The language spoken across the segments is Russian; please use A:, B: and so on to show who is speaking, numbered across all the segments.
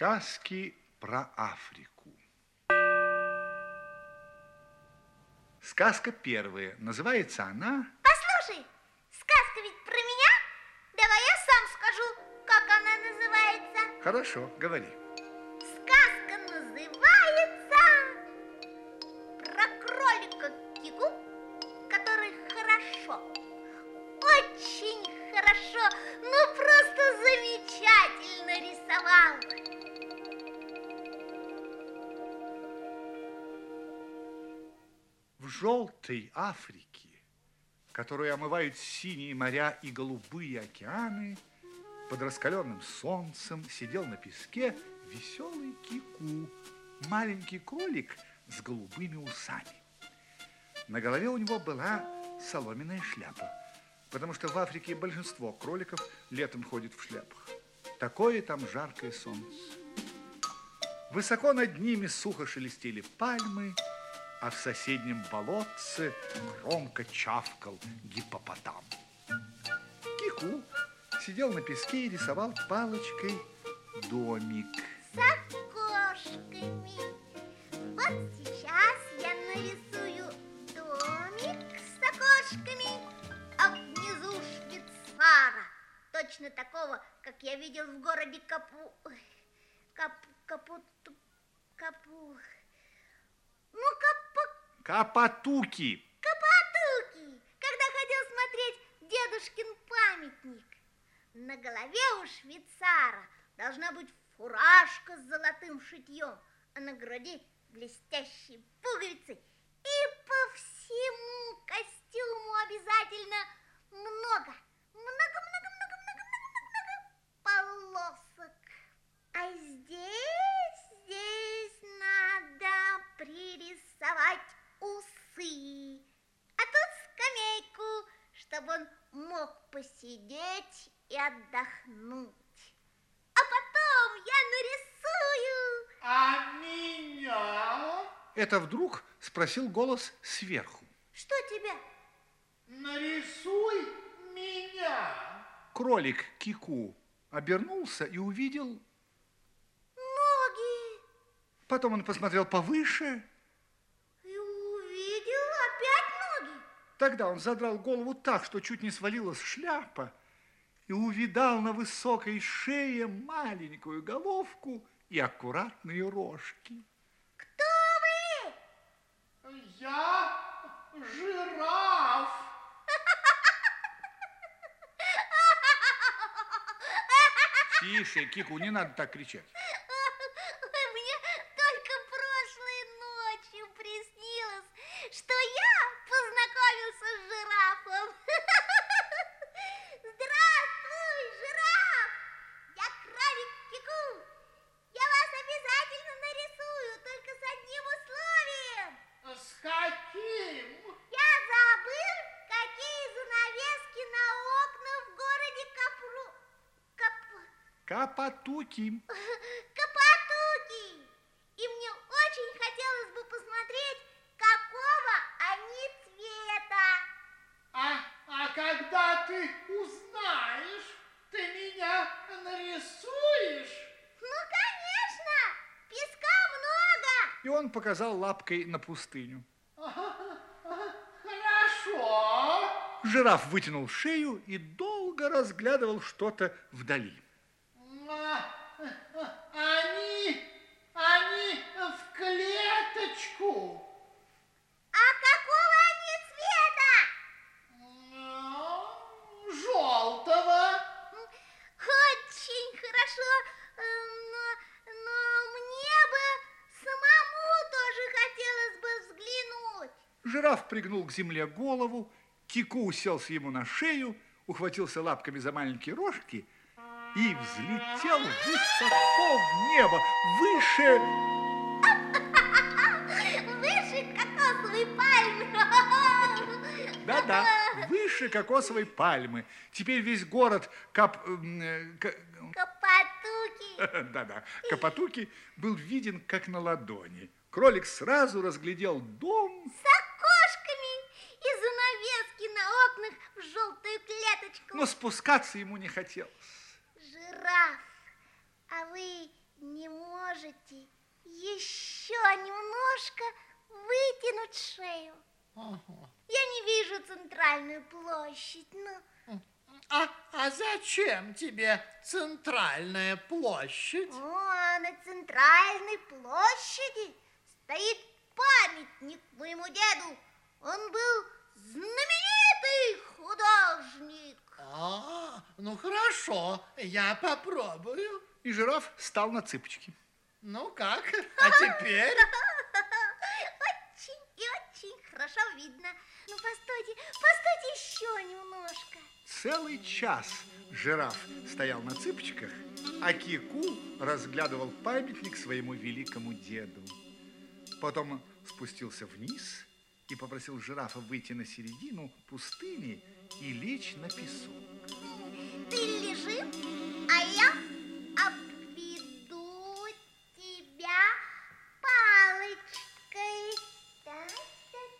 A: Сказки про Африку. Сказка первая. Называется она...
B: Послушай, сказка ведь про меня? Давай я сам скажу, как она называется.
A: Хорошо, говори.
B: Сказка называется про кролика Кику, который хорошо, очень хорошо, ну просто замечательно рисовал.
A: Желтой Африке, которую омывают синие моря и голубые океаны, под раскаленным солнцем сидел на песке веселый кику, маленький кролик с голубыми усами. На голове у него была соломенная шляпа, потому что в Африке большинство кроликов летом ходит в шляпах. Такое там жаркое солнце. Высоко над ними сухо шелестели пальмы, а в соседнем болотце громко чавкал гипопотам. Кику сидел на песке и рисовал палочкой домик.
B: С окошками. Вот сейчас я нарисую домик с окошками, а внизу швейцара. Точно такого, как я видел в городе Капу... Кап... Капу... Капу... Капа...
A: Капатуки!
B: Капатуки, когда хотел смотреть дедушкин памятник. На голове у швейцара должна быть фуражка с золотым шитьем, а на груди блестящие пуговицы. И по всему костюму обязательно много, много-много-много-много-много-много полосок. А здесь посидеть и отдохнуть. А потом я нарисую.
C: А меня?
A: Это вдруг спросил голос сверху.
B: Что тебя?
C: Нарисуй меня.
A: Кролик Кику обернулся и увидел...
B: Ноги.
A: Потом он посмотрел повыше.
B: И увидел опять ноги.
A: Тогда он задрал голову так, что чуть не свалилась шляпа, и увидал на высокой шее маленькую головку и аккуратные рожки.
B: Кто вы?
C: Я жираф.
A: Тише, Кику, не надо так кричать.
B: Ой, Мне только прошлой ночью приснилось, что я познакомился с жирафом. Здравствуй, жираф! Я кролик Кику. Я вас обязательно нарисую, только с одним условием.
C: С каким?
B: Я забыл, какие занавески на окна в городе Капру... Кап...
A: Капатуки.
B: Капатуки! И мне очень хотелось бы посмотреть, какого они цвета.
C: А, а когда ты узнаешь, ты меня нарисуешь?
B: Ну, конечно! Песка много!
A: И он показал лапкой на пустыню.
C: Хорошо.
A: Жираф вытянул шею и долго разглядывал что-то вдали.
C: А, а, Они, они в клеточку.
B: А какого они цвета?
C: Желтого.
B: Очень хорошо, э, но, но мне бы самому тоже хотелось бы взглянуть.
A: Жираф пригнул к земле голову, Кику уселся ему на шею, ухватился лапками за маленькие рожки и взлетел высоко в небо, выше... вода выше кокосовой пальмы. Теперь весь город Кап... Э,
B: Капатуки.
A: Да-да, Капатуки был виден как на ладони. Кролик сразу разглядел дом...
B: С окошками и занавески на окнах в желтую клеточку.
A: Но спускаться ему не хотелось.
B: Жираф, а вы не можете еще немножко вытянуть шею? Я не вижу центральную площадь, но...
C: А, а зачем тебе центральная площадь?
B: О, на центральной площади стоит памятник моему деду. Он был знаменитый художник.
C: А, ну хорошо, я попробую.
A: И жираф стал на цыпочки.
C: Ну как? А теперь?
B: Хорошо видно. Ну, постойте, постойте еще немножко.
A: Целый час жираф стоял на цыпочках, а Кику разглядывал памятник своему великому деду. Потом спустился вниз и попросил жирафа выйти на середину пустыни и лечь на песок.
B: Ты лежи, а я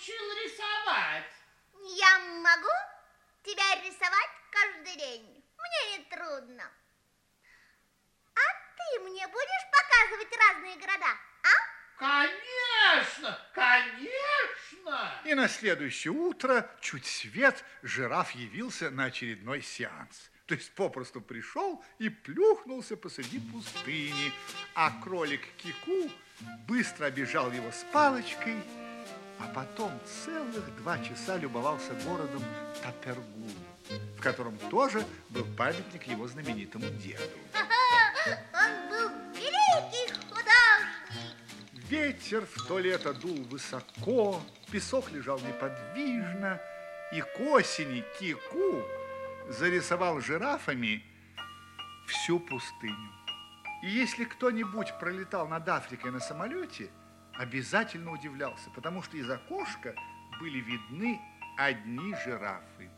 C: научил рисовать?
B: я могу тебя рисовать каждый день. Мне не трудно. А ты мне будешь показывать разные города, а?
C: Конечно, конечно.
A: И на следующее утро, чуть свет, жираф явился на очередной сеанс. То есть попросту пришел и плюхнулся посреди пустыни, а кролик Кику быстро обежал его с палочкой, а потом целых два часа любовался городом Тапергу, в котором тоже был памятник его знаменитому деду.
B: Он был великий художник.
A: Ветер в то лето дул высоко, песок лежал неподвижно, и к осени Кику зарисовал жирафами всю пустыню. И если кто-нибудь пролетал над Африкой на самолете, обязательно удивлялся, потому что из окошка были видны одни жирафы.